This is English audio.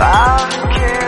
I can't